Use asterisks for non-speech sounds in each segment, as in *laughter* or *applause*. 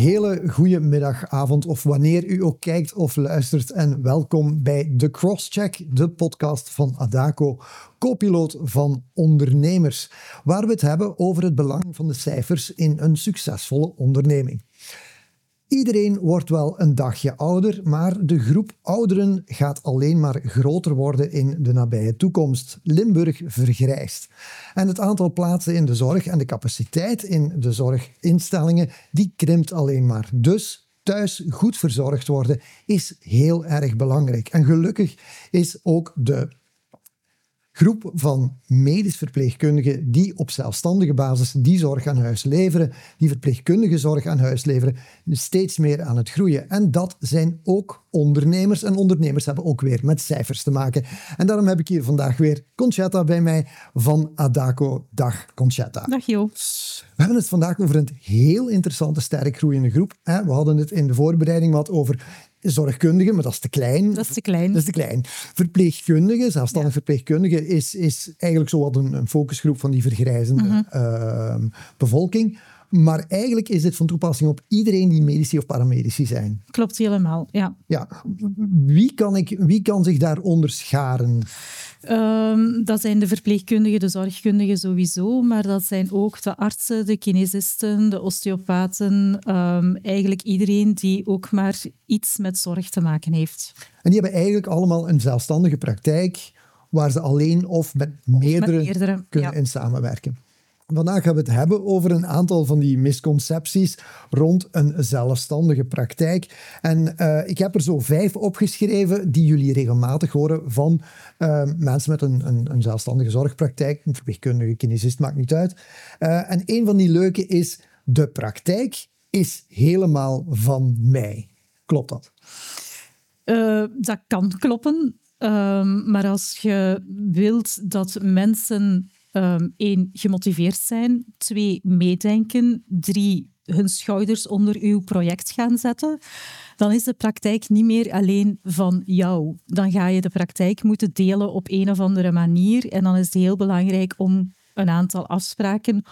hele goede middag, avond of wanneer u ook kijkt of luistert. En welkom bij The Crosscheck, de podcast van Adaco, co-piloot van ondernemers, waar we het hebben over het belang van de cijfers in een succesvolle onderneming. Iedereen wordt wel een dagje ouder, maar de groep ouderen gaat alleen maar groter worden in de nabije toekomst. Limburg vergrijst. En het aantal plaatsen in de zorg en de capaciteit in de zorginstellingen, die krimpt alleen maar. Dus thuis goed verzorgd worden is heel erg belangrijk. En gelukkig is ook de groep van medisch verpleegkundigen die op zelfstandige basis die zorg aan huis leveren, die verpleegkundige zorg aan huis leveren, steeds meer aan het groeien. En dat zijn ook ondernemers. En ondernemers hebben ook weer met cijfers te maken. En daarom heb ik hier vandaag weer Conchetta bij mij van Adaco. Dag Conchetta. Dag Jo. We hebben het vandaag over een heel interessante, sterk groeiende groep. We hadden het in de voorbereiding wat over zorgkundigen, maar dat is te klein. Dat is te klein. Dat is te klein. Verpleegkundigen, zelfstandig ja. verpleegkundigen, is, is eigenlijk zo wat een, een focusgroep van die vergrijzende mm -hmm. uh, bevolking. Maar eigenlijk is dit van toepassing op iedereen die medici of paramedici zijn. Klopt helemaal, ja. ja. Wie, kan ik, wie kan zich daaronder scharen? Um, dat zijn de verpleegkundigen, de zorgkundigen sowieso, maar dat zijn ook de artsen, de kinesisten, de osteopaten. Um, eigenlijk iedereen die ook maar iets met zorg te maken heeft. En die hebben eigenlijk allemaal een zelfstandige praktijk waar ze alleen of met meerdere, met meerdere kunnen ja. in samenwerken. Vandaag gaan we het hebben over een aantal van die misconcepties rond een zelfstandige praktijk. En uh, ik heb er zo vijf opgeschreven die jullie regelmatig horen van uh, mensen met een, een, een, zelfstandige zorgpraktijk. Een verpleegkundige, kinesist, maakt niet uit. Uh, en een van die leuke is, de praktijk is helemaal van mij. Klopt dat? dat kan kloppen. Ehm, maar als je wilt dat mensen Um, gemotiveerd zijn. Twee, meedenken. Drie, hun schouders onder uw project gaan zetten. Dan is de praktijk niet meer alleen van jou. Dan ga je de praktijk moeten delen op een of andere manier. En dan is het heel belangrijk om een aantal afspraken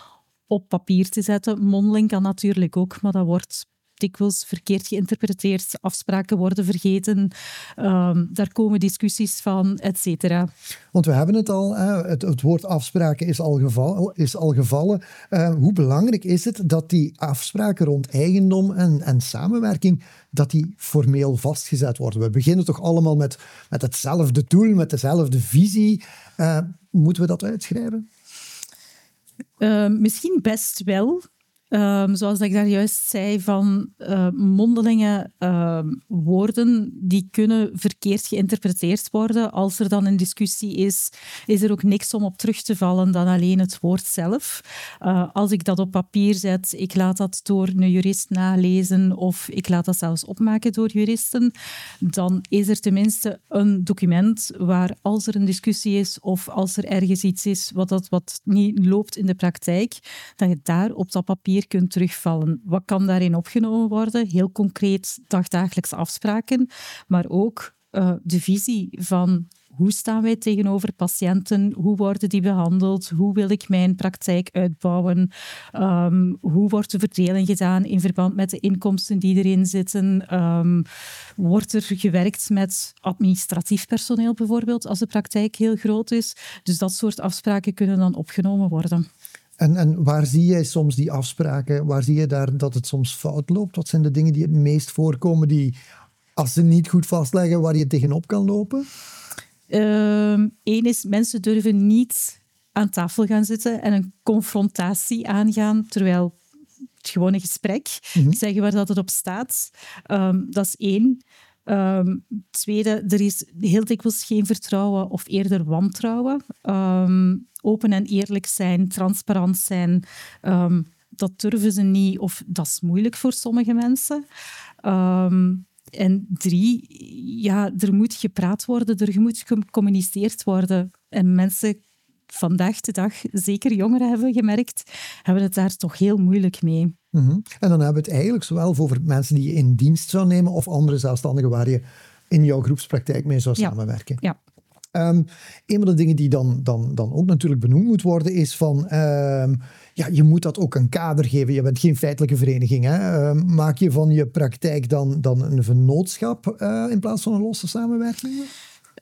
op papier te zetten. Mondeling kan natuurlijk ook, maar dat wordt dikwijls verkeerd geïnterpreteerd, afspraken worden vergeten, um, daar komen discussies van, et cetera. Want we hebben het al, het, het, woord afspraken is al, geval, is al gevallen. Uh, hoe belangrijk is het dat die afspraken rond eigendom en, en samenwerking, dat die formeel vastgezet worden? We beginnen toch allemaal met, met hetzelfde doel, met dezelfde visie. Uh, moeten we dat uitschrijven? Uh, misschien best wel. Um, zoals ik daar juist zei, van uh, mondelinge uh, woorden die kunnen verkeerd geïnterpreteerd worden. Als er dan een discussie is, is er ook niks om op terug te vallen dan alleen het woord zelf. Uh, als ik dat op papier zet, ik laat dat door een jurist nalezen of ik laat dat zelfs opmaken door juristen, dan is er tenminste een document waar als er een discussie is of als er ergens iets is wat, dat, wat niet loopt in de praktijk, dat je daar op dat papier kunt terugvallen. Wat kan daarin opgenomen worden? Heel concreet dagdagelijkse afspraken, maar ook uh, de visie van hoe staan wij tegenover patiënten? Hoe worden die behandeld? Hoe wil ik mijn praktijk uitbouwen? Um, hoe wordt de verdeling gedaan in verband met de inkomsten die erin zitten? Um, wordt er gewerkt met administratief personeel bijvoorbeeld, als de praktijk heel groot is? Dus dat soort afspraken kunnen dan opgenomen worden. En, en waar zie jij soms die afspraken? Waar zie je daar dat het soms fout loopt? Wat zijn de dingen die het meest voorkomen die, als ze niet goed vastleggen, waar je tegenop kan lopen? Eén uh, is, mensen durven niet aan tafel gaan zitten en een confrontatie aangaan, terwijl het gewone gesprek, mm -hmm. zeggen waar dat het op staat. Um, dat is één. Um, tweede, er is heel dikwijls geen vertrouwen of eerder wantrouwen. Um, open en eerlijk zijn, transparant zijn, um, dat durven ze niet of dat is moeilijk voor sommige mensen. en drie, ja, er moet gepraat worden, er moet gecommuniceerd worden. En mensen vandaag de dag, zeker jongeren hebben gemerkt, hebben het daar toch heel moeilijk mee. Mm -hmm. En dan hebben we het eigenlijk zowel over mensen die je in dienst zou nemen of andere zelfstandigen waar je in jouw groepspraktijk mee zou ja. samenwerken. Ja. Um, een van de dingen die dan, dan, dan ook natuurlijk benoemd moet worden is van, um, ja, je moet dat ook een kader geven. Je bent geen feitelijke vereniging. Hè? Um, maak je van je praktijk dan, dan een vennootschap uh, in plaats van een losse samenwerking?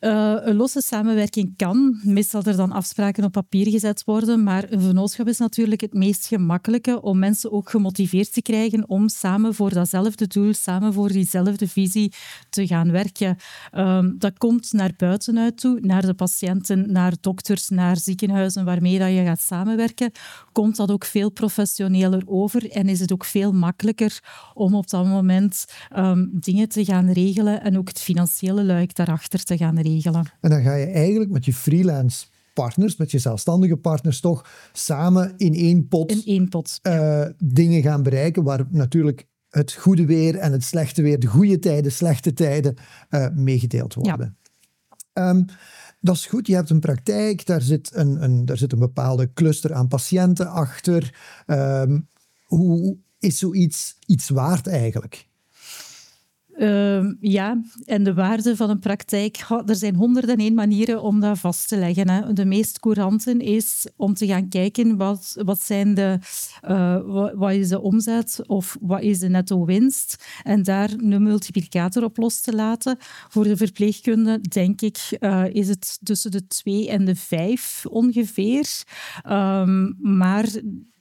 Uh, een losse samenwerking kan. Meestal er dan afspraken op papier gezet worden, maar een vennootschap is natuurlijk het meest gemakkelijke om mensen ook gemotiveerd te krijgen om samen voor datzelfde doel, samen voor diezelfde visie te gaan werken. Um, dat komt naar buiten uit toe, naar de patiënten, naar dokters, naar ziekenhuizen waarmee dat je gaat samenwerken. Komt dat ook veel professioneler over en is het ook veel makkelijker om op dat moment um, dingen te gaan regelen en ook het financiële luik daarachter te gaan regelen. En dan ga je eigenlijk met je freelance partners, met je zelfstandige partners, toch samen in één pot, in één pot uh, dingen gaan bereiken, waar natuurlijk het goede weer en het slechte weer, de goede tijden, slechte tijden, uh, meegedeeld worden. Ja. Um, dat is goed, je hebt een praktijk, daar zit een, een, daar zit een bepaalde cluster aan patiënten achter. Um, hoe is zoiets iets waard eigenlijk? Uh, ja, en de waarde van een praktijk. er zijn honderden één manieren om dat vast te leggen. Hè. De meest courante is om te gaan kijken wat, wat, zijn de, uh, wat, is de omzet of wat is de netto winst. En daar een multiplicator op los te laten. Voor de verpleegkunde, denk ik, uh, is het tussen de 2 en de 5 ongeveer. Um, maar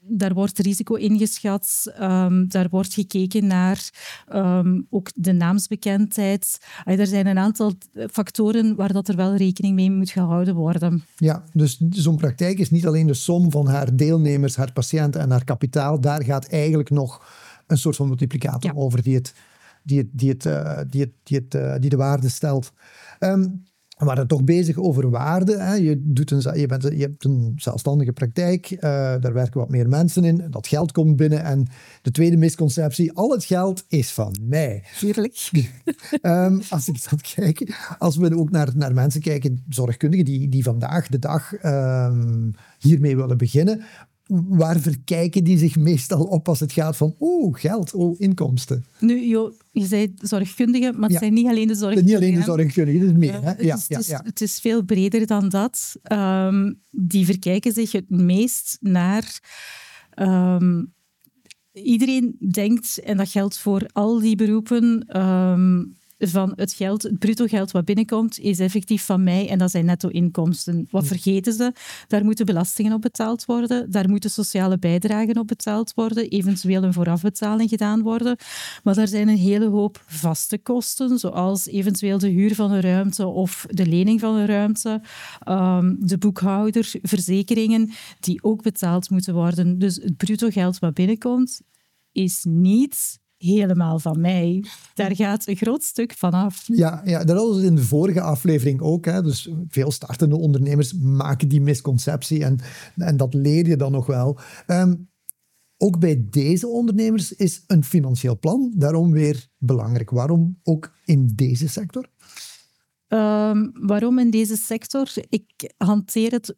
daar wordt risico ingeschat. Um, daar wordt gekeken naar um, ook de naamsbekendheid. er zijn een aantal factoren waar dat er wel rekening mee moet gehouden worden. Ja, dus zo'n praktijk is niet alleen de som van haar deelnemers, haar patiënten en haar kapitaal. Daar gaat eigenlijk nog een soort van multiplicator over die, het, die, het, die, het, uh, die, het, die, het, uh, die de waarde stelt. Um, we waren toch bezig over waarde. Hè. Je, doet een, je, bent, je hebt een zelfstandige praktijk, uh, daar werken wat meer mensen in, dat geld komt binnen. En de tweede misconceptie, al het geld is van mij. Tuurlijk. um, *laughs* als ik dan kijk, als we ook naar, naar mensen kijken, zorgkundigen die, die vandaag de dag um, hiermee willen beginnen, waar verkijken die zich meestal op als het gaat van oh, geld, oh, inkomsten? Nu, jo, je zei zorgkundigen, maar het zijn niet alleen de zorgkundigen. Niet alleen de zorgkundigen, het is meer. Hè? Ja, het, is, ja, het, is, veel breder dan dat. Um, die verkijken zich het meest naar... Um, iedereen denkt, en dat geldt voor al die beroepen... Um, van het geld, het bruto geld wat binnenkomt, is effectief van mij en dat zijn netto-inkomsten. Wat vergeten ze? Daar moeten belastingen op betaald worden, daar moeten sociale bijdragen op betaald worden, eventueel een voorafbetaling gedaan worden. Maar daar zijn een hele hoop vaste kosten, zoals eventueel de huur van een ruimte of de lening van een ruimte, um, de boekhouder, verzekeringen, die ook betaald moeten worden. Dus het bruto geld wat binnenkomt, is niet helemaal van mij. Daar gaat een groot stuk van af. Ja, ja dat was in de vorige aflevering ook. Hè. Dus veel startende ondernemers maken die misconceptie en, en dat leer je dan nog wel. Um, ook bij deze ondernemers is een financieel plan daarom weer belangrijk. Waarom ook in deze sector? Um, waarom in deze sector? Ik hanteer het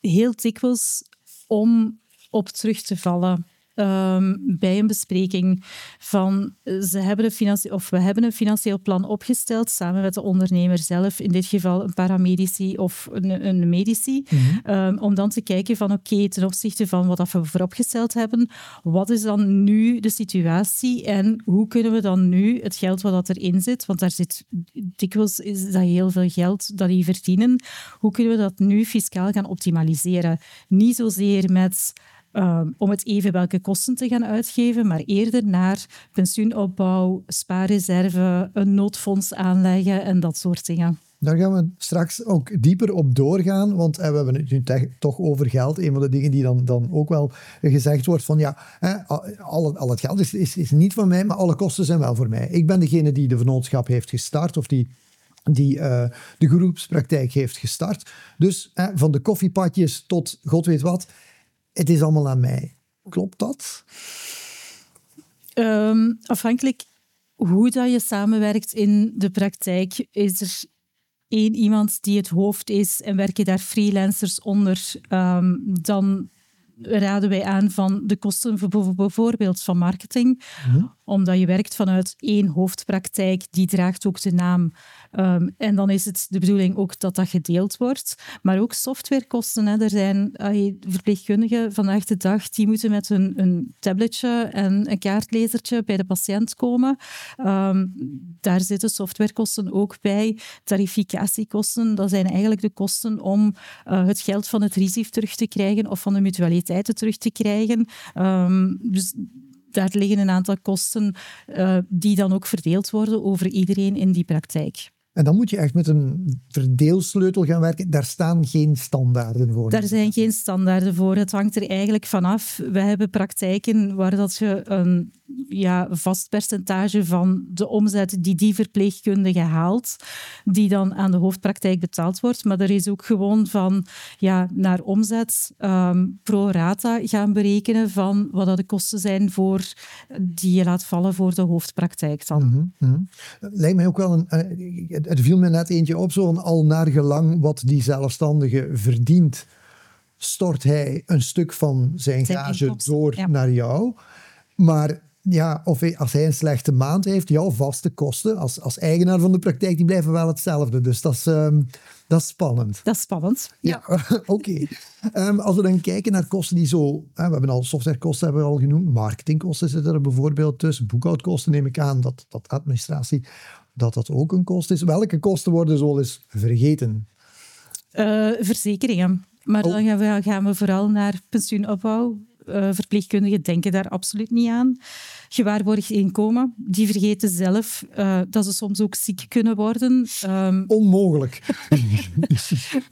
heel dikwijls om op terug te vallen. Um, bij een bespreking van ze hebben een of we hebben een financieel plan opgesteld samen met de ondernemer zelf, in dit geval een paramedici of een, een medici, mm -hmm. um, om dan te kijken van oké, okay, ten opzichte van wat we vooropgesteld hebben, wat is dan nu de situatie en hoe kunnen we dan nu het geld wat erin zit, want daar zit dikwijls is dat heel veel geld dat die verdienen, hoe kunnen we dat nu fiscaal gaan optimaliseren? Niet zozeer met Um, om het even welke kosten te gaan uitgeven, maar eerder naar pensioenopbouw, spaarreserve, een noodfonds aanleggen en dat soort dingen. Daar gaan we straks ook dieper op doorgaan, want eh, we hebben het nu toch over geld. Een van de dingen die dan, dan ook wel gezegd wordt van ja, hè, al, al het geld is, is, niet van mij, maar alle kosten zijn wel voor mij. Ik ben degene die de vennootschap heeft gestart of die die uh, de groepspraktijk heeft gestart. Dus van de koffiepatjes tot god weet wat, het is allemaal aan mij. Klopt dat? Um, afhankelijk hoe dat je samenwerkt in de praktijk, is er één iemand die het hoofd is en werken daar freelancers onder, um, dan raden wij aan van de kosten bijvoorbeeld van marketing, -hmm. Omdat je werkt vanuit één hoofdpraktijk, die draagt ook de naam. Um, en dan is het de bedoeling ook dat dat gedeeld wordt. Maar ook softwarekosten. Hè. Er zijn verpleegkundigen vandaag de dag die moeten met een, een tabletje en een kaartlezertje bij de patiënt komen. Um, daar zitten softwarekosten ook bij. Tarificatiekosten, dat zijn eigenlijk de kosten om uh, het geld van het RISIF terug te krijgen of van de mutualiteiten terug te krijgen. Um, dus daar liggen een aantal kosten uh, die dan ook verdeeld worden over iedereen in die praktijk. En dan moet je echt met een verdeelsleutel gaan werken. Daar staan geen standaarden voor. Daar zijn geen standaarden voor. Het hangt er eigenlijk vanaf. We hebben praktijken waar dat je een ja, vast percentage van de omzet die die verpleegkundige haalt, die dan aan de hoofdpraktijk betaald wordt. Maar er is ook gewoon van ja, naar omzet um, pro rata gaan berekenen van wat dat de kosten zijn voor die je laat vallen voor de hoofdpraktijk dan. Mm -hmm. Lijkt mij ook wel een... Er viel me net eentje op, zo'n al naar gelang wat die zelfstandige verdient, stort hij een stuk van zijn, zijn gage door naar jou. Maar ja, of als hij een slechte maand heeft, jouw vaste kosten als, als eigenaar van de praktijk, die blijven wel hetzelfde. Dus dat is, um, dat is spannend. Dat is spannend. Ja, *laughs* oké. Okay. Um, als we dan kijken naar kosten die zo, we hebben al softwarekosten hebben we al genoemd, marketingkosten zitten er bijvoorbeeld tussen, boekhoudkosten neem ik aan, dat, dat administratie, dat dat ook een kost is. Welke kosten worden zo eens vergeten? Uh, verzekeringen. Maar oh. dan gaan we, gaan we vooral naar pensioenopbouw, uh, verpleegkundigen denken daar absoluut niet aan. Gewaarborgd inkomen, die vergeten zelf uh, dat ze soms ook ziek kunnen worden. Um, Onmogelijk.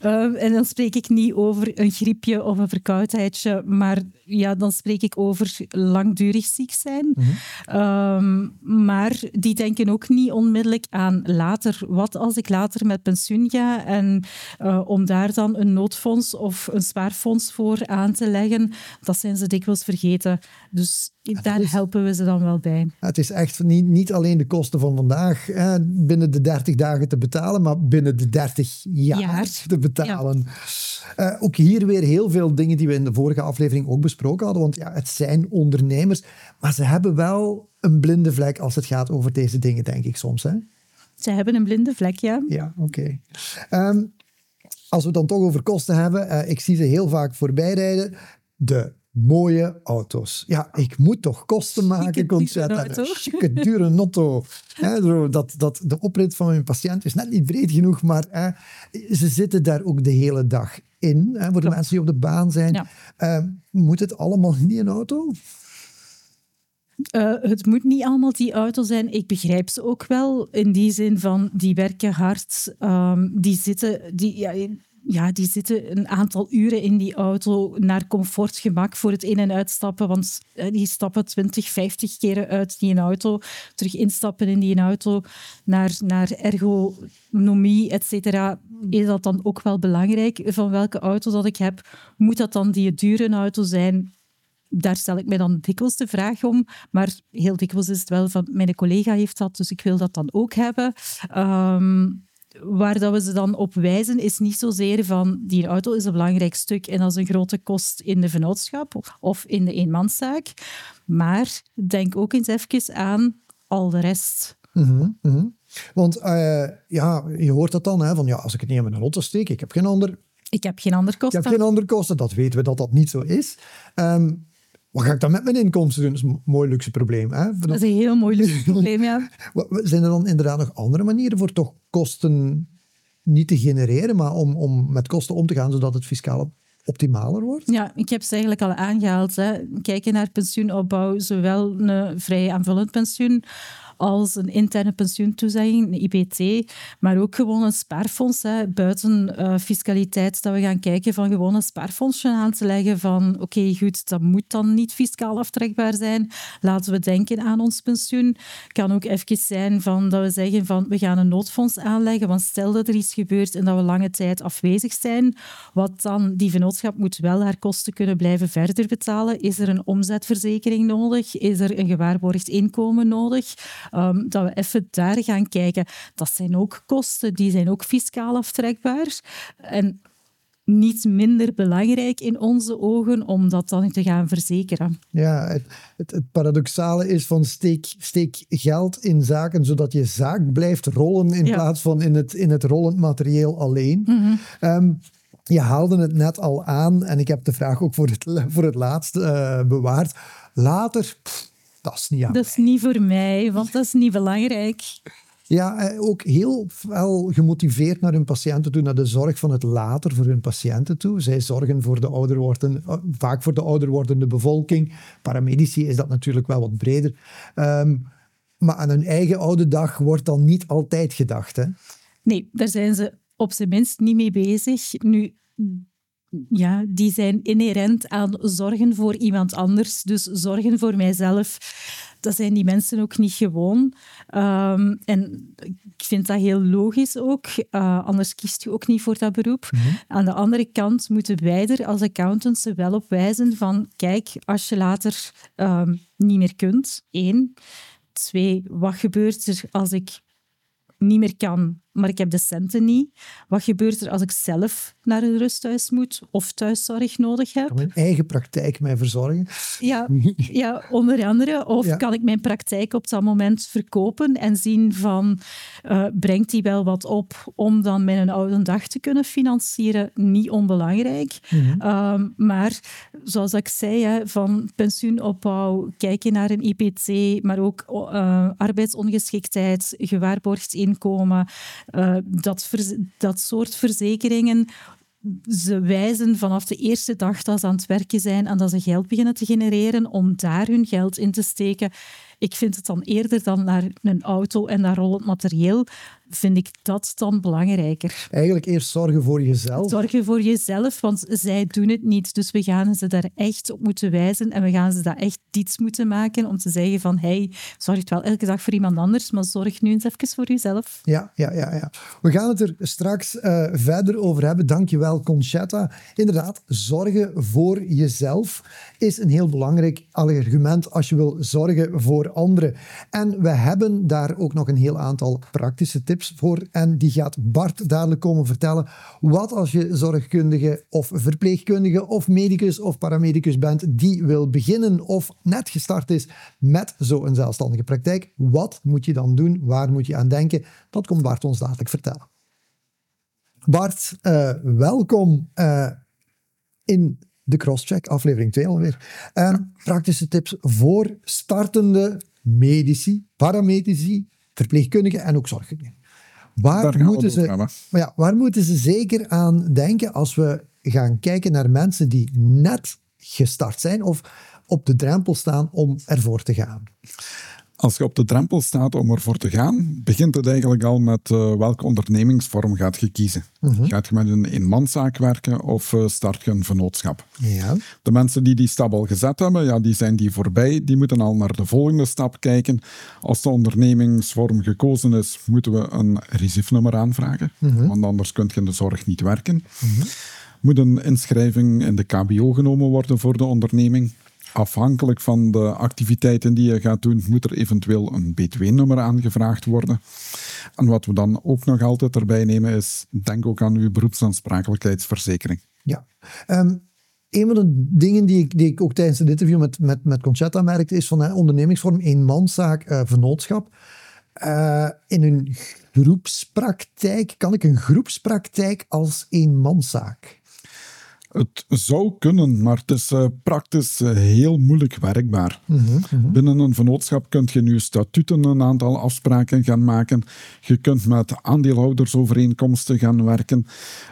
um, *laughs* en dan spreek ik niet over een griepje of een verkoudheidje, maar ja, dan spreek ik over langdurig ziek zijn. Mm -hmm. um, maar die denken ook niet onmiddellijk aan later. Wat als ik later met pensioen ga en uh, om daar dan een noodfonds of een spaarfonds voor aan te leggen, dat zijn ze dikwijls vergeten. Dus daar helpen we ze dan wel bij. Het is echt niet, niet alleen de kosten van vandaag hè, binnen de 30 dagen te betalen, maar binnen de 30 jaar, te betalen. Ja. Uh, ook hier weer heel veel dingen die we in de vorige aflevering ook besproken hadden. Want ja, het zijn ondernemers, maar ze hebben wel een blinde vlek als het gaat over deze dingen, denk ik soms. Hè? Ze hebben een blinde vlek, ja. Ja, oké. Okay. Um, als we het dan toch over kosten hebben, uh, ik zie ze heel vaak voorbij rijden. De mooie auto's. Ja, ik moet toch kosten maken, concert een dure notto. dat, dat, de oprit van mijn patiënt is net niet breed genoeg, maar ze zitten daar ook de hele dag in, voor de mensen die op de baan zijn. Uh, moet het allemaal in die auto? Uh, het moet niet allemaal die auto zijn. Ik begrijp ze ook wel in die zin van die werken hard, um, die zitten, die, ja, ja, die zitten een aantal uren in die auto naar comfortgemak voor het in- en uitstappen. Want eh, die stappen 20, 50 keren uit die auto, terug instappen in die auto, naar, naar ergonomie, et cetera. Is dat dan ook wel belangrijk van welke auto dat ik heb? Moet dat dan die dure auto zijn? Daar stel ik mij dan dikwijls de vraag om. Maar heel dikwijls is het wel van, mijn collega heeft dat, dus ik wil dat dan ook hebben. Um, waar dat we ze dan op wijzen, is niet zozeer van die auto is een belangrijk stuk en dat is een grote kost in de vennootschap of in de eenmanszaak. Maar denk ook eens even aan al de rest. Mm -hmm, Want uh, ja, je hoort dat dan, hè, van ja, als ik het niet in mijn auto steek, ik heb geen ander... Ik heb geen andere kosten. Ik heb geen andere kosten, dat weten we dat dat niet zo is. Um, wat ga ik dan met mijn inkomsten doen? Dat is een mooi luxe probleem. Hè? Dat is een heel mooi luxe probleem, ja. *laughs* Zijn er dan inderdaad nog andere manieren voor toch kosten niet te genereren, maar om, om met kosten om te gaan, zodat het fiscaal optimaler wordt? Ja, ik heb ze eigenlijk al aangehaald. Hè. Kijken naar pensioenopbouw, zowel een vrij aanvullend pensioen als een interne pensioentoezegging, een IPT, maar ook gewoon een spaarfonds, buiten uh, fiscaliteit, dat we gaan kijken van gewoon een spaarfondsje aan te leggen van oké, goed, dat moet dan niet fiscaal aftrekbaar zijn. Laten we denken aan ons pensioen. kan ook even zijn van dat we zeggen van we gaan een noodfonds aanleggen, want stel dat er iets gebeurt en dat we lange tijd afwezig zijn, wat dan die vennootschap moet wel haar kosten kunnen blijven verder betalen. Is er een omzetverzekering nodig? Is er een gewaarborgd inkomen nodig? Um, dat we even daar gaan kijken. Dat zijn ook kosten, die zijn ook fiscaal aftrekbaar. En niet minder belangrijk in onze ogen om dat dan te gaan verzekeren. Ja, het, het, het paradoxale is van steek, steek geld in zaken zodat je zaak blijft rollen in plaats van in het, in het rollend materieel alleen. Mm je haalde het net al aan en ik heb de vraag ook voor het, *laughs* voor het laatst uh, bewaard. Later, dat is niet aan Dat is niet voor mij, want dat is niet belangrijk. Ja, eh, ook heel wel gemotiveerd naar hun patiënten toe, naar de zorg van het later voor hun patiënten toe. Zij zorgen voor de ouder wordende, eh, vaak voor de ouder wordende bevolking. Paramedici is dat natuurlijk wel wat breder. Um, maar aan hun eigen oude dag wordt dan niet altijd gedacht. Hè? Nee, daar zijn ze op zijn minst niet mee bezig. Nu, ja, die zijn inherent aan zorgen voor iemand anders. Dus zorgen voor mijzelf, dat zijn die mensen ook niet gewoon. Um, en ik vind dat heel logisch ook. Uh, anders kiest je ook niet voor dat beroep. Mm -hmm. Aan de andere kant moeten wij er als accountants wel op wijzen van kijk, als je later um, niet meer kunt, één. Twee, wat gebeurt er als ik niet meer kan, maar ik heb de centen niet. Wat gebeurt er als ik zelf naar een rusthuis moet of thuiszorg nodig heb? Kan mijn eigen praktijk mij verzorgen? Ja, *laughs* ja onder andere. Of ja. kan ik mijn praktijk op dat moment verkopen en zien van, uh, brengt die wel wat op om dan mijn oude dag te kunnen financieren? Niet onbelangrijk. Mm -hmm. um, maar zoals ik zei, hè, van pensioenopbouw, kijken naar een IPC, maar ook uh, arbeidsongeschiktheid, gewaarborgd inkomen, uh, dat, dat soort verzekeringen ze wijzen vanaf de eerste dag dat ze aan het werken zijn en dat ze geld beginnen te genereren om daar hun geld in te steken. Ik vind het dan eerder dan naar een auto en naar rollend materieel, vind ik dat dan belangrijker. Eigenlijk eerst zorgen voor jezelf. Zorgen voor jezelf, want zij doen het niet. Dus we gaan ze daar echt op moeten wijzen en we gaan ze dat echt iets moeten maken om te zeggen van hey, zorg wel elke dag voor iemand anders, maar zorg nu eens even voor jezelf. Ja, ja, ja. ja. We gaan het er straks uh, verder over hebben. Dankjewel, Conchetta. Inderdaad, zorgen voor jezelf is een heel belangrijk argument als je wil zorgen voor anderen. En we hebben daar ook nog een heel aantal praktische tips voor. En die gaat Bart dadelijk komen vertellen. Wat als je zorgkundige of verpleegkundige of medicus of paramedicus bent die wil beginnen of net gestart is met zo'n zelfstandige praktijk. Wat moet je dan doen? Waar moet je aan denken? Dat komt Bart ons dadelijk vertellen. Bart, uh, welkom uh, in de Crosscheck, aflevering 2 alweer. Uh, praktische tips voor startende medici, paramedici, verpleegkundigen en ook zorgkundigen. Waar moeten, ze, maar ja, waar moeten ze zeker aan denken als we gaan kijken naar mensen die net gestart zijn of op de drempel staan om ervoor te gaan? Als je op de drempel staat om ervoor te gaan, begint het eigenlijk al met uh, welke ondernemingsvorm gaat je kiezen. Uh -huh. Gaat je met een eenmanszaak werken of uh, start je een vennootschap? Ja. De mensen die die stap al gezet hebben, ja, die zijn die voorbij. Die moeten al naar de volgende stap kijken. Als de ondernemingsvorm gekozen is, moeten we een RISIF-nummer aanvragen. -huh. Want anders kun je in de zorg niet werken. -huh. Moet een inschrijving in de KBO genomen worden voor de onderneming. Afhankelijk van de activiteiten die je gaat doen, moet er eventueel een B2-nummer aangevraagd worden. En wat we dan ook nog altijd erbij nemen is, denk ook aan uw beroepsaansprakelijkheidsverzekering. Ja. Um, een van de dingen die ik, die ik ook tijdens het interview met, met, met Conchetta merkte, is van ondernemingsvorm, eenmanszaak, uh, vennootschap. Uh, in een groepspraktijk, kan ik een groepspraktijk als eenmanszaak? Het zou kunnen, maar het is uh, praktisch uh, heel moeilijk werkbaar. Mm -hmm. Binnen een vennootschap kun je nu statuten een aantal afspraken gaan maken. Je kunt met aandeelhoudersovereenkomsten gaan werken.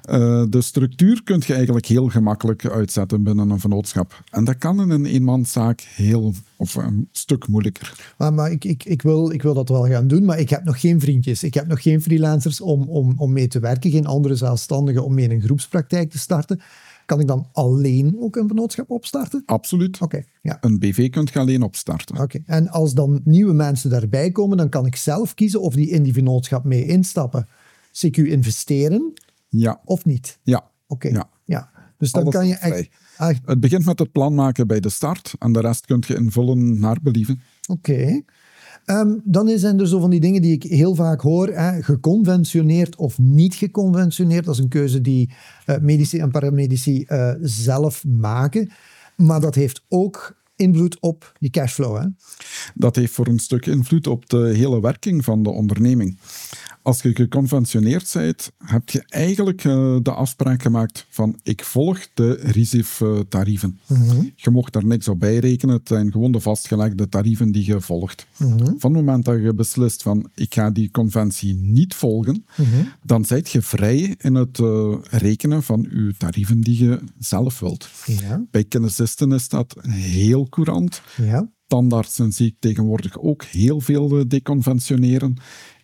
Uh, de structuur kun je eigenlijk heel gemakkelijk uitzetten binnen een vennootschap. En dat kan in een eenmanszaak heel of een stuk moeilijker. Maar, maar ik, ik, ik, wil, ik wil dat wel gaan doen, maar ik heb nog geen vriendjes. Ik heb nog geen freelancers om, om, om mee te werken, geen andere zelfstandigen om mee een groepspraktijk te starten. Kan ik dan alleen ook een vennootschap opstarten? Absoluut. Oké. Okay, ja. Een BV kunt je alleen opstarten. Oké. Okay. En als dan nieuwe mensen daarbij komen, dan kan ik zelf kiezen of die in die vennootschap mee instappen. CQ investeren? Ja. Of niet? Ja. Oké. Okay. Ja. ja. Dus dan Alles kan je echt, echt... Het begint met het plan maken bij de start en de rest kunt je invullen naar believen. Oké. Ehm, dan zijn er zo van die dingen die ik heel vaak hoor. Hè, geconventioneerd of niet geconventioneerd. Dat is een keuze die uh, medici en paramedici uh, zelf maken. Maar dat heeft ook invloed op je cashflow. Hè? Dat heeft voor een stuk invloed op de hele werking van de onderneming. Als je geconventioneerd bent, heb je eigenlijk uh, de afspraak gemaakt van ik volg de RISIF-tarieven. Mm Je mocht daar niks op bijrekenen, het zijn gewoon de vastgelegde tarieven die je volgt. Mm Van het moment dat je beslist van ik ga die conventie niet volgen, mhm. dan zijt je vrij in het uh, rekenen van je tarieven die je zelf wilt. Ja. Bij kinesisten is dat heel courant. Ja. Tandartsen zie ik tegenwoordig ook heel veel deconventioneren.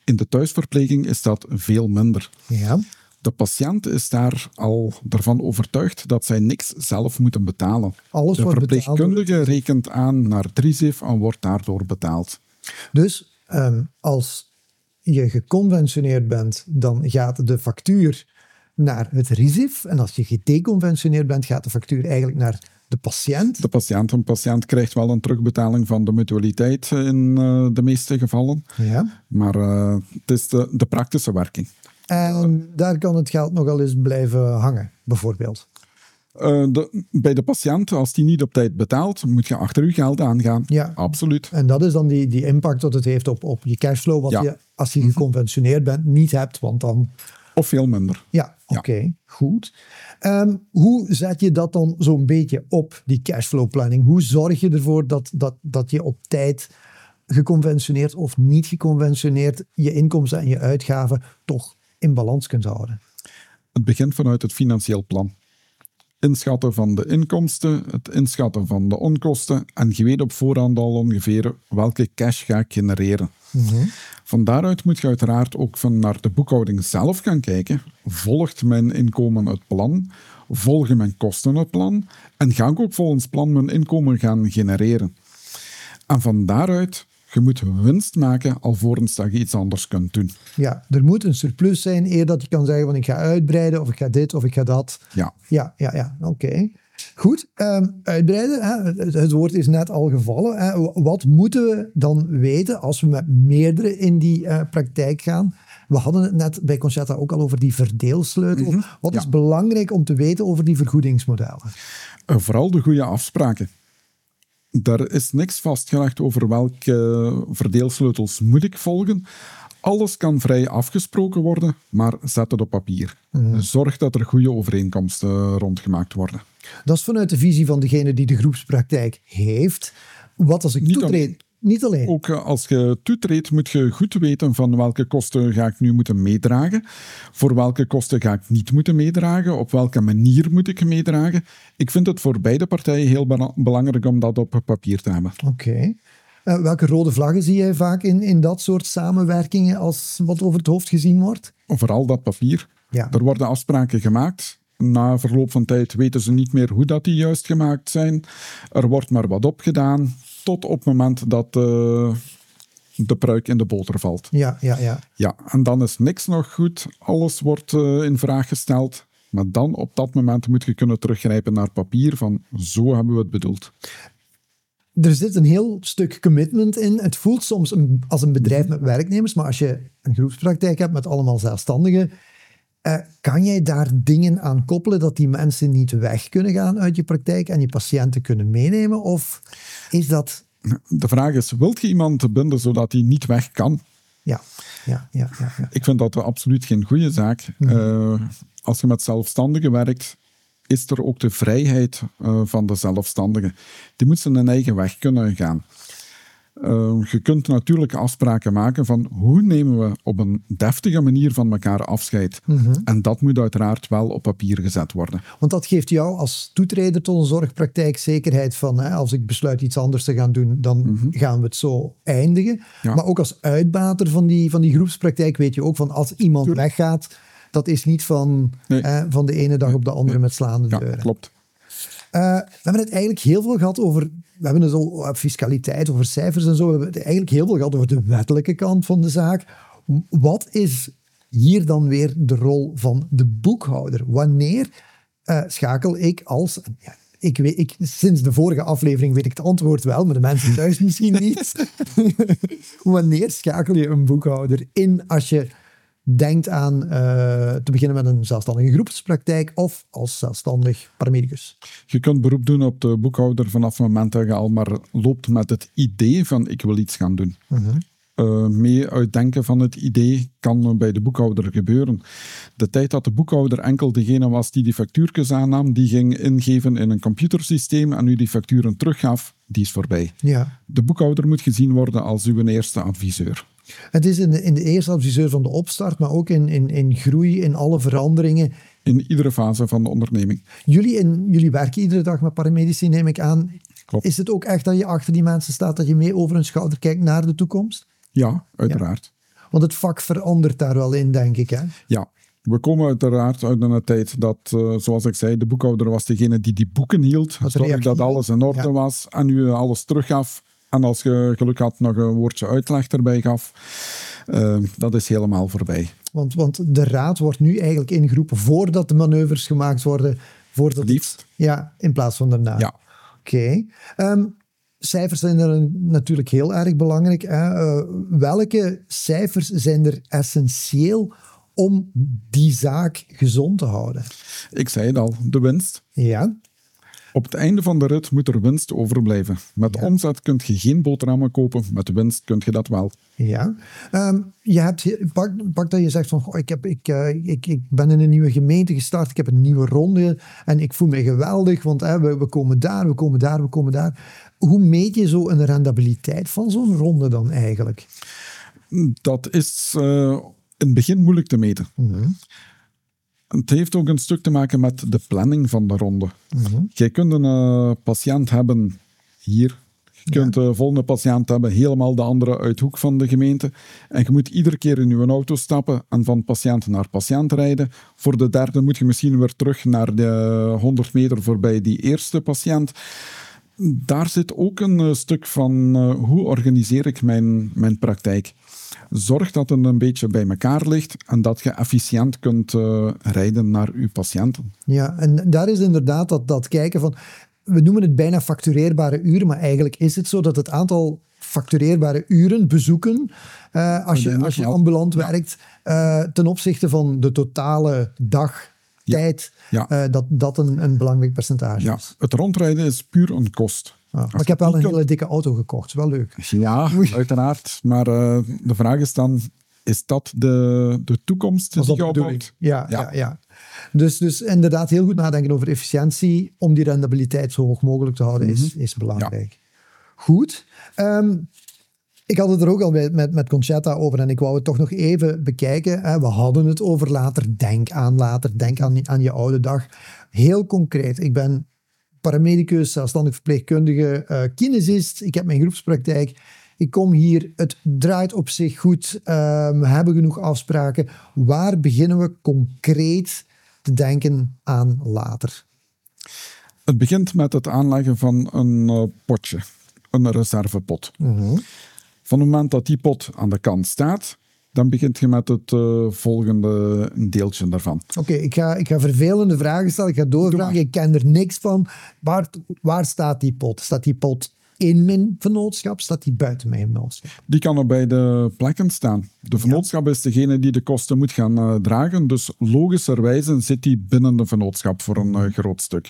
In de thuisverpleging is dat veel minder. Ja. De patiënt is daar al ervan overtuigd dat zij niks zelf moeten betalen. Alles de verpleegkundige rekent aan naar TRISIF en wordt daardoor betaald. Dus ehm, als je geconventioneerd bent, dan gaat de factuur naar het RISIF. En als je gedeconventioneerd bent, gaat de factuur eigenlijk naar de patiënt? De patiënt. Een patiënt krijgt wel een terugbetaling van de mutualiteit in uh, de meeste gevallen. Ja. Maar uh, het is de, de praktische werking. En daar kan het geld nogal eens blijven hangen, bijvoorbeeld. Uh, de, bij de patiënt, als die niet op tijd betaalt, moet je achter je geld aangaan. Ja. Absoluut. En dat is dan die, die impact dat het heeft op, op je cashflow, wat je als je geconventioneerd bent niet hebt, want dan... Of veel minder. Ja, oké, goed. Um, hoe zet je dat dan zo'n beetje op, die cashflow planning? Hoe zorg je ervoor dat, dat, dat je op tijd geconventioneerd of niet geconventioneerd je inkomsten en je uitgaven toch in balans kunt houden? Het begint vanuit het financieel plan. Inschatten van de inkomsten, het inschatten van de onkosten en je weet op voorhand al ongeveer welke cash ga ik genereren. Mm Van daaruit moet je uiteraard ook van naar de boekhouding zelf gaan kijken. Volgt mijn inkomen het plan? Volgen mijn kosten het plan? En ga ik ook volgens plan mijn inkomen gaan genereren? En van daaruit je moet winst maken alvorens dat je iets anders kunt doen. Ja, er moet een surplus zijn eer dat je kan zeggen van ik ga uitbreiden of ik ga dit of ik ga dat. Ja. Ja, ja, ja. Oké. Goed, um, uitbreiden, hè, het, woord is net al gevallen. Hè. Wat moeten we dan weten als we met meerdere in die uh, praktijk gaan? We hadden het net bij Concerta ook al over die verdeelsleutel. Mhm, Wat is belangrijk om te weten over die vergoedingsmodellen? Uh, vooral de goede afspraken. Daar is niks vastgelegd over welke verdeelsleutels moet ik volgen. Alles kan vrij afgesproken worden, maar zet het op papier. Mhm. Zorg dat er goede overeenkomsten rondgemaakt worden. Dat is vanuit de visie van degene die de groepspraktijk heeft. Wat als ik toetreed... Niet alleen. Ook eh, als je toetreedt, moet je goed weten van welke kosten ga ik nu moeten meedragen. Voor welke kosten ga ik niet moeten meedragen. Op welke manier moet ik meedragen. Ik vind het voor beide partijen heel belangrijk om dat op papier te hebben. Oké. Uh, welke rode vlaggen zie jij vaak in, in dat soort samenwerkingen als wat over het hoofd gezien wordt? Vooral dat papier. Ja. Er worden afspraken gemaakt. Na verloop van tijd weten ze niet meer hoe dat die juist gemaakt zijn. Er wordt maar wat opgedaan tot op het moment dat uh, de pruik in de boter valt. Ja, ja, ja. Ja, en dan is niks nog goed. Alles wordt uh, in vraag gesteld. Maar dan op dat moment moet je kunnen teruggrijpen naar papier van zo hebben we het bedoeld. Er zit een heel stuk commitment in. Het voelt soms een, als een bedrijf met werknemers, maar als je een groepspraktijk hebt met allemaal zelfstandigen, uh, kan jij daar dingen aan koppelen dat die mensen niet weg kunnen gaan uit je praktijk en je patiënten kunnen meenemen? Of is dat... De vraag is, wilt je iemand binden zodat hij niet weg kan? Ja, ja, ja. ja, ja. Ik vind dat absoluut geen goede zaak. Mhm. Eh, als je met zelfstandigen werkt, is er ook de vrijheid uh, van de zelfstandigen. Die moeten zijn eigen weg kunnen gaan. Ehm, je kunt natuurlijk afspraken maken van hoe nemen we op een deftige manier van elkaar afscheid. Mhm. En dat moet uiteraard wel op papier gezet worden. Want dat geeft jou als toetreder tot een zorgpraktijk zekerheid van hè, als ik besluit iets anders te gaan doen, dan mhm. gaan we het zo eindigen. Maar ook als uitbater van die, van die groepspraktijk weet je ook van als iemand weggaat, dat is niet van, van de ene dag op de andere met slaande deuren. Ja, klopt. Uh, we hebben het eigenlijk heel veel gehad over, we hebben het al over fiscaliteit, over cijfers en zo. We hebben het eigenlijk heel veel gehad over de wettelijke kant van de zaak. Wat is hier dan weer de rol van de boekhouder? Wanneer uh, schakel ik als, ja, ik weet, ik, sinds de vorige aflevering weet ik het antwoord wel, maar de mensen thuis *laughs* misschien niet. *laughs* Wanneer schakel je een boekhouder in als je denkt aan uh, te beginnen met een zelfstandige groepspraktijk of als zelfstandig paramedicus? Je kunt beroep doen op de boekhouder vanaf het moment dat je al maar loopt met het idee van ik wil iets gaan doen. Uh uh, mee uitdenken van het idee kan bij de boekhouder gebeuren. De tijd dat de boekhouder enkel degene was die die factuurtjes aannam, die ging ingeven in een computersysteem en u die facturen teruggaf, die is voorbij. Ja. De boekhouder moet gezien worden als uw eerste adviseur. Het is in de, in de eerste adviseur van de opstart, maar ook in, in, in groei, in alle veranderingen. In iedere fase van de onderneming. Jullie, in, jullie werken iedere dag met paramedici, neem ik aan. Klopt. Is het ook echt dat je achter die mensen staat, dat je mee over hun schouder kijkt naar de toekomst? Ja, uiteraard. Want het vak verandert daar wel in, denk ik. Hè? Ja, we komen uiteraard uit een tijd dat, uh, zoals ik zei, de boekhouder was degene die die boeken hield. Zorgde dat alles in orde was en u alles teruggaf. En als je geluk had, nog een woordje uitleg erbij gaf. Uh, dat is helemaal voorbij. Want, want de raad wordt nu eigenlijk ingeroepen voordat de manoeuvres gemaakt worden. Voordat Liefst. ja, in plaats van daarna. Ja. Oké. Okay. Um, cijfers zijn er natuurlijk heel erg belangrijk. Hè? Uh, welke cijfers zijn er essentieel om die zaak gezond te houden? Ik zei het al, de winst. Ja. Op het einde van de rit moet er winst overblijven. Met ja. omzet kun je geen boterhammen kopen, met winst kun je dat wel. Ja. Um, je hebt, pak, pak, dat je zegt van, goh, ik, heb, ik, uh, ik, ik ben in een nieuwe gemeente gestart, ik heb een nieuwe ronde en ik voel me geweldig, want we, we komen daar, we komen daar, we komen daar. Hoe meet je zo een rendabiliteit van zo'n ronde dan eigenlijk? Dat is uh, in het begin moeilijk te meten. Mm -hmm. Het heeft ook een stuk te maken met de planning van de ronde. Mm -hmm. Je kunt een uh, patiënt hebben hier. Je kunt de volgende patiënt hebben helemaal de andere uithoek van de gemeente. En je moet iedere keer in je auto stappen en van patiënt naar patiënt rijden. Voor de derde moet je misschien weer terug naar de 100 meter voorbij die eerste patiënt daar zit ook een stuk van uh, hoe organiseer ik mijn, mijn praktijk. Zorg dat het een beetje bij elkaar ligt en dat je efficiënt kunt uh, rijden naar uw patiënten. Ja, en daar is inderdaad dat, dat kijken van, we noemen het bijna factureerbare uren, maar eigenlijk is het zo dat het aantal factureerbare uren, bezoeken, uh, als, je, als je ambulant ja. werkt, ten opzichte van de totale dag tijd, ja. uh, dat dat een, een belangrijk percentage ja. is. Het rondrijden is puur een kost. Ah, maar ik heb wel een hele dikke auto gekocht, wel leuk. Ja, uiteraard. Maar uh, de vraag is dan, is dat de, de toekomst die je opbouwt? Ja, ja. ja, ja. Dus, dus inderdaad heel goed nadenken over efficiëntie om die rendabiliteit zo hoog mogelijk te houden mm -hmm. is, is belangrijk. Ja. Goed. Um, ik had het er ook al met, met, met Conchetta over en ik wou het toch nog even bekijken. Hè. We hadden het over later. Denk aan later. Denk aan, aan je oude dag. Heel concreet. Ik ben paramedicus, zelfstandig verpleegkundige, uh, kinesist. Ik heb mijn groepspraktijk. Ik kom hier. Het draait op zich goed. Uh, we hebben genoeg afspraken. Waar beginnen we concreet te denken aan later? Het begint met het aanleggen van een uh, potje. Een reservepot. -hmm. Van het moment dat die pot aan de kant staat, dan begint je met het uh, volgende deeltje daarvan. Oké, okay, ik, ga, ik ga vervelende vragen stellen. Ik ga doorvragen. Ik ken er niks van. Waar, waar staat die pot? Staat die pot in mijn vennootschap? Staat die buiten mijn vennootschap? Die kan op beide plekken staan. De vennootschap ja. is degene die de kosten moet gaan uh, dragen. Dus logischerwijze zit die binnen de vennootschap voor een uh, groot stuk.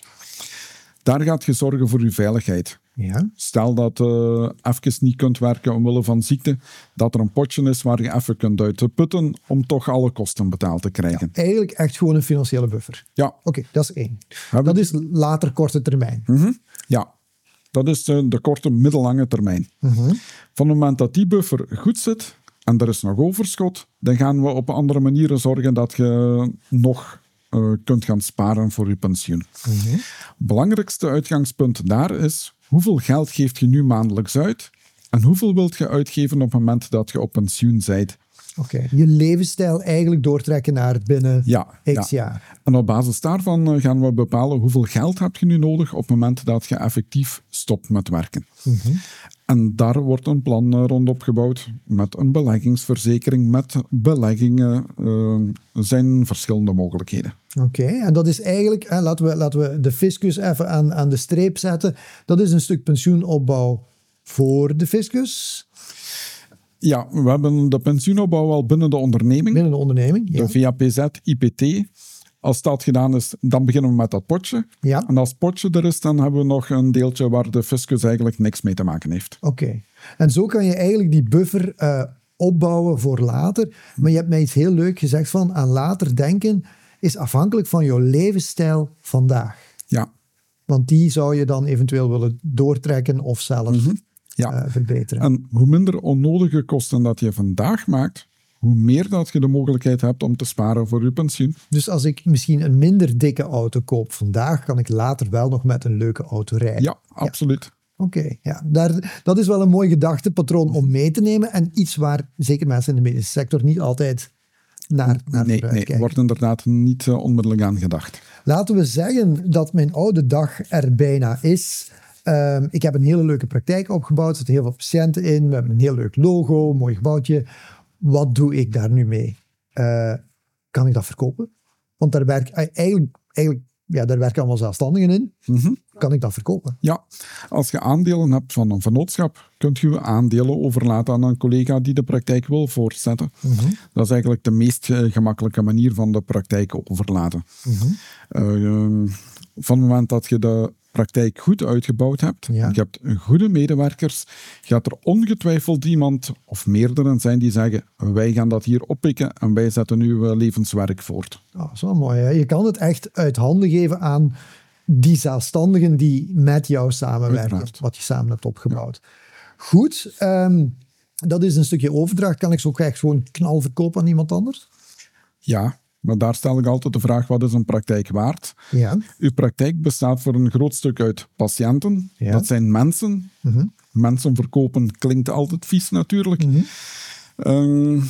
Daar gaat je zorgen voor je veiligheid. Ja. Stel dat je uh, even niet kunt werken omwille van ziekte, dat er een potje is waar je even kunt uit putten om toch alle kosten betaald te krijgen. Ja, eigenlijk echt gewoon een financiële buffer. Ja. Oké, okay, dat is één. Hebben dat is later korte termijn. Mm -hmm. Ja, dat is de, de korte, middellange termijn. Mm -hmm. Van het moment dat die buffer goed zit en er is nog overschot, dan gaan we op andere manieren zorgen dat je nog uh, kunt gaan sparen voor je pensioen. Mm -hmm. Belangrijkste uitgangspunt daar is hoeveel geld geeft je nu maandelijks uit en hoeveel wilt je uitgeven op het moment dat je op pensioen bent. Oké, okay. je levensstijl eigenlijk doortrekken naar binnen ja, x ja. jaar. En op basis daarvan gaan we bepalen hoeveel geld heb je nu nodig op het moment dat je effectief stopt met werken. Mm -hmm. En daar wordt een plan eh, rond opgebouwd met een beleggingsverzekering, met beleggingen. Zijn verschillende mogelijkheden. Oké, en dat is eigenlijk, hè, laten, we, laten we de fiscus even aan, aan de streep zetten. Dat is een stuk pensioenopbouw voor de fiscus. Ja, we hebben de pensioenopbouw al binnen de onderneming. Binnen de onderneming, ja. De VAPZ, IPT. Als dat gedaan is, dan beginnen we met dat potje. Ja. En als het potje er is, dan hebben we nog een deeltje waar de fiscus eigenlijk niks mee te maken heeft. Oké. En zo kan je eigenlijk die buffer uh, opbouwen voor later. Maar je hebt mij iets heel leuk gezegd van aan later denken is afhankelijk van jouw levensstijl vandaag. Ja. Want die zou je dan eventueel willen doortrekken of zelfs mm -hmm. ja. uh, verbeteren. En hoe minder onnodige kosten dat je vandaag maakt, hoe meer dat je de mogelijkheid hebt om te sparen voor je pensioen. Dus als ik misschien een minder dikke auto koop vandaag, kan ik later wel nog met een leuke auto rijden. Ja, absoluut. Ja. Oké, okay, ja. Daar, dat is wel een mooi gedachtepatroon om mee te nemen. En iets waar zeker mensen in de medische sector niet altijd naar, naar nee, nee, wordt inderdaad niet uh, onmiddellijk aan gedacht. Laten we zeggen dat mijn oude dag er bijna is. Uh, ik heb een hele leuke praktijk opgebouwd. Er zitten heel veel patiënten in. We hebben een heel leuk logo, mooi gebouwtje. Wat doe ik daar nu mee? Uh, kan ik dat verkopen? Want daar werk eigenlijk, eigenlijk ja, daar werken allemaal zelfstandigen in. Mm -hmm. Kan ik dat verkopen? Ja, als je aandelen hebt van een vennootschap, kunt je aandelen overlaten aan een collega die de praktijk wil voortzetten. Mm -hmm. Dat is eigenlijk de meest gemakkelijke manier van de praktijk overlaten. Mm -hmm. uh, van het moment dat je de praktijk goed uitgebouwd hebt, ja. je hebt goede medewerkers, gaat er ongetwijfeld iemand of meerdere zijn die zeggen wij gaan dat hier oppikken en wij zetten uw levenswerk voort. Oh, dat is wel mooi. Hè? Je kan het echt uit handen geven aan die zelfstandigen die met jou samenwerken, Uiteraard. wat je samen hebt opgebouwd. Ja. Goed, um, dat is een stukje overdracht. Kan ik zo ook echt gewoon knal verkopen aan iemand anders? Ja, maar daar stel ik altijd de vraag, wat is een praktijk waard? Ja. Uw praktijk bestaat voor een groot stuk uit patiënten. Ja. Dat zijn mensen. Mm -hmm. Mensen verkopen klinkt altijd vies natuurlijk. Mm -hmm. um,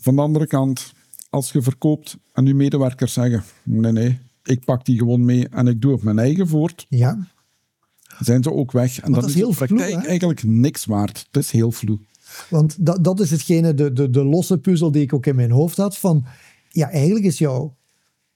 van de andere kant, als je verkoopt en uw medewerkers zeggen, nee, nee, ik pak die gewoon mee en ik doe op mijn eigen voort, ja. zijn ze ook weg. En dat, dat is heel praktijk vloe, eigenlijk niks waard. Het is heel vloe. Want dat, dat is hetgene, de, de, de losse puzzel die ik ook in mijn hoofd had. Van, ja, eigenlijk is jouw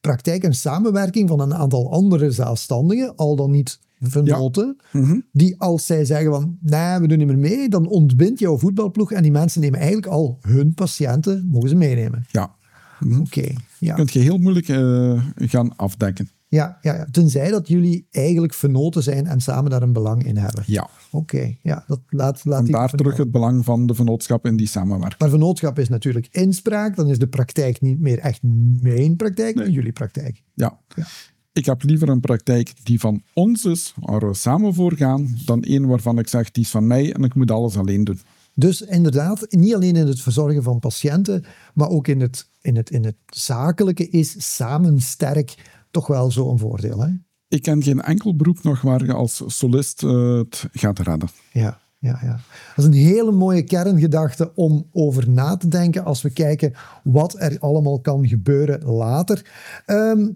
praktijk een samenwerking van een aantal andere zelfstandigen, al dan niet vernoten, Mhm. die als zij zeggen van, nee, we doen niet meer mee, dan ontbindt jouw voetbalploeg en die mensen nemen eigenlijk al hun patiënten, mogen ze meenemen. Ja. Mhm. Oké, ja. Kun je heel moeilijk eh, gaan afdekken. Ja, ja, ja. Tenzij dat jullie eigenlijk vernoten zijn en samen daar een belang in hebben. Ja. Oké, ja, dat laat, laat En daar terug het belang van de vennootschap in die samenwerking. Maar vennootschap is natuurlijk inspraak, dan is de praktijk niet meer echt mijn praktijk, maar jullie praktijk. Ja. Ja. Ik heb liever een praktijk die van ons is, waar we samen voor gaan, dan één waarvan ik zeg, die is van mij en ik moet alles alleen doen. Dus inderdaad, niet alleen in het verzorgen van patiënten, maar ook in het, in het, in het zakelijke is samen sterk toch wel zo'n voordeel. Hè? Ik ken geen enkel beroep nog waar je als solist eh, het gaat redden. Ja, ja, ja. Dat is een hele mooie kerngedachte om over na te denken als we kijken wat er allemaal kan gebeuren later. Ehm,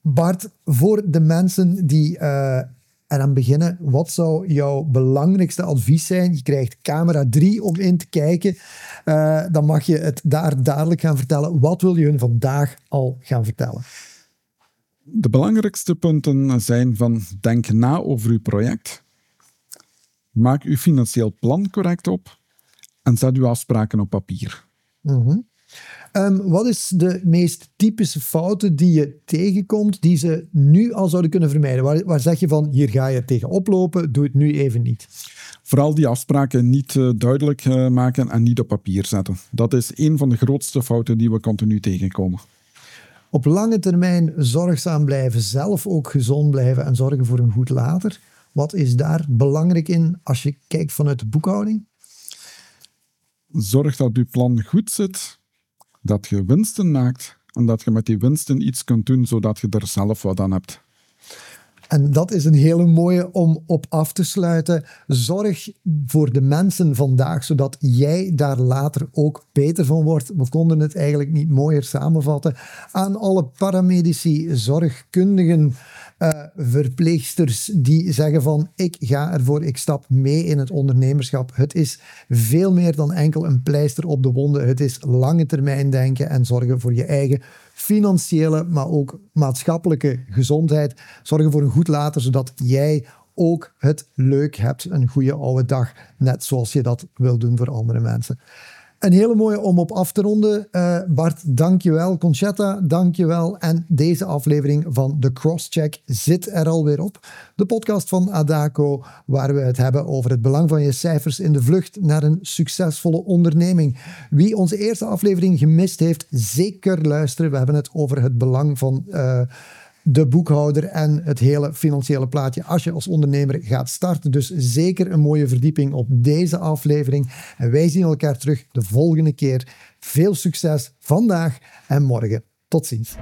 Bart, voor de mensen die uh, eraan beginnen, wat zou jouw belangrijkste advies zijn? Je krijgt camera 3 om in te kijken. Uh, dan mag je het daar dadelijk gaan vertellen. Wat wil je hun vandaag al gaan vertellen? De belangrijkste punten zijn van denk na over uw project. Maak uw financieel plan correct op en zet uw afspraken op papier. Mm -hmm. um, wat is de meest typische fouten die je tegenkomt, die ze nu al zouden kunnen vermijden? Waar, waar zeg je van, hier ga je tegen oplopen, doe het nu even niet? Vooral die afspraken niet uh, duidelijk uh, maken en niet op papier zetten. Dat is een van de grootste fouten die we continu tegenkomen. Op lange termijn zorgzaam blijven, zelf ook gezond blijven en zorgen voor een goed later. Wat is daar belangrijk in als je kijkt vanuit de boekhouding? Zorg dat je plan goed zit, dat je winsten maakt en dat je met die winsten iets kunt doen zodat je er zelf wat aan hebt. En dat is een hele mooie om op af te sluiten. Zorg voor de mensen vandaag, zodat jij daar later ook beter van wordt. We konden het eigenlijk niet mooier samenvatten. Aan alle paramedici, zorgkundigen, uh, verpleegsters die zeggen van ik ga ervoor, ik stap mee in het ondernemerschap. Het is veel meer dan enkel een pleister op de wonden. Het is lange termijn denken en zorgen voor je eigen financiële, maar ook maatschappelijke gezondheid. Zorgen voor een goed later, zodat jij ook het leuk hebt, een goede oude dag, net zoals je dat wil doen voor andere mensen. Een hele mooie om op af te ronden. Uh, Bart, dankjewel. Conchetta, dankjewel. En deze aflevering van The Crosscheck zit er alweer op. De podcast van Adaco, waar we het hebben over het belang van je cijfers in de vlucht naar een succesvolle onderneming. Wie onze eerste aflevering gemist heeft, zeker luisteren. We hebben het over het belang van... Uh, de boekhouder en het hele financiële plaatje als je als ondernemer gaat starten. Dus zeker een mooie verdieping op deze aflevering. En wij zien elkaar terug de volgende keer. Veel succes vandaag en morgen. Tot ziens.